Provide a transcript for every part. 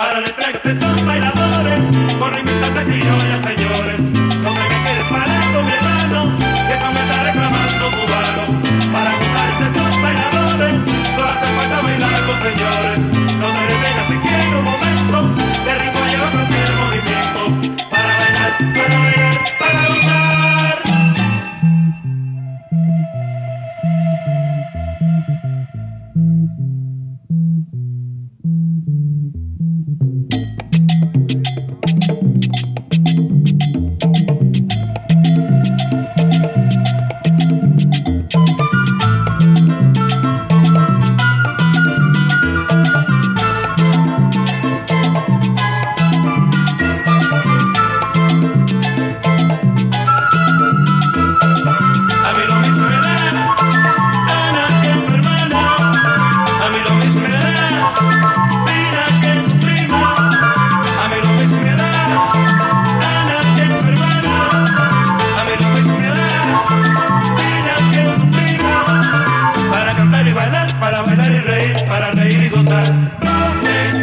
para el empresa son bailadores, por mi salsa criolla.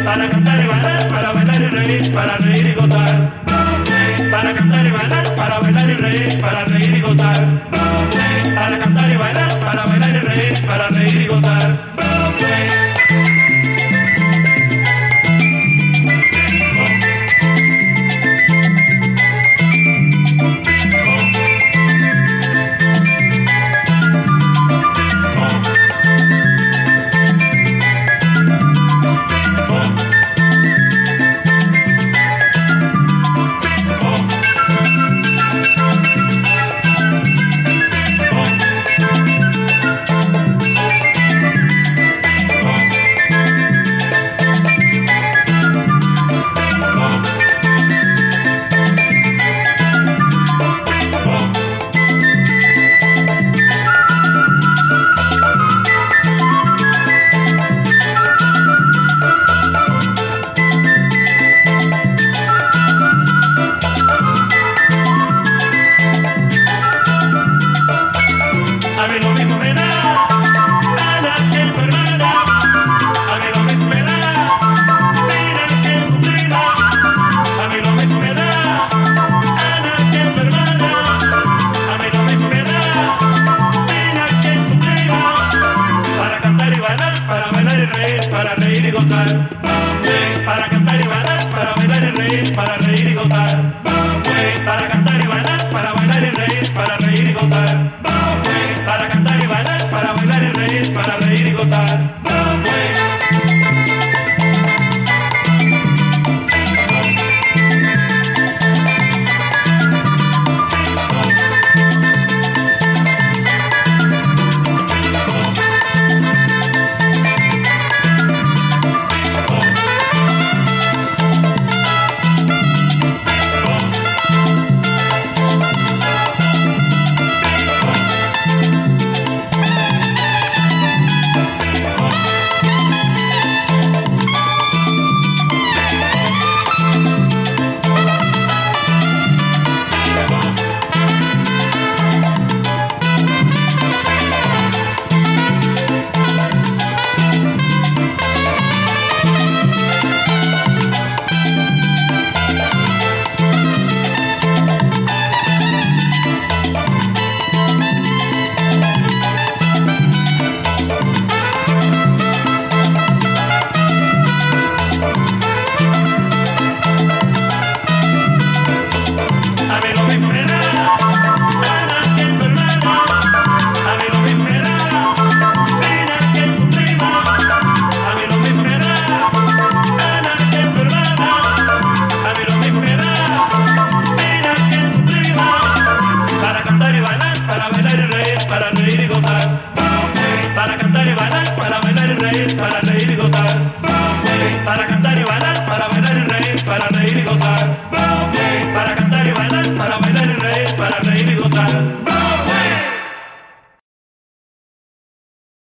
para cantar y bailar, para bailar y reír, para reír y gozar. Para cantar y bailar, para bailar y reír, para reír y gozar. y para cantar y bailar.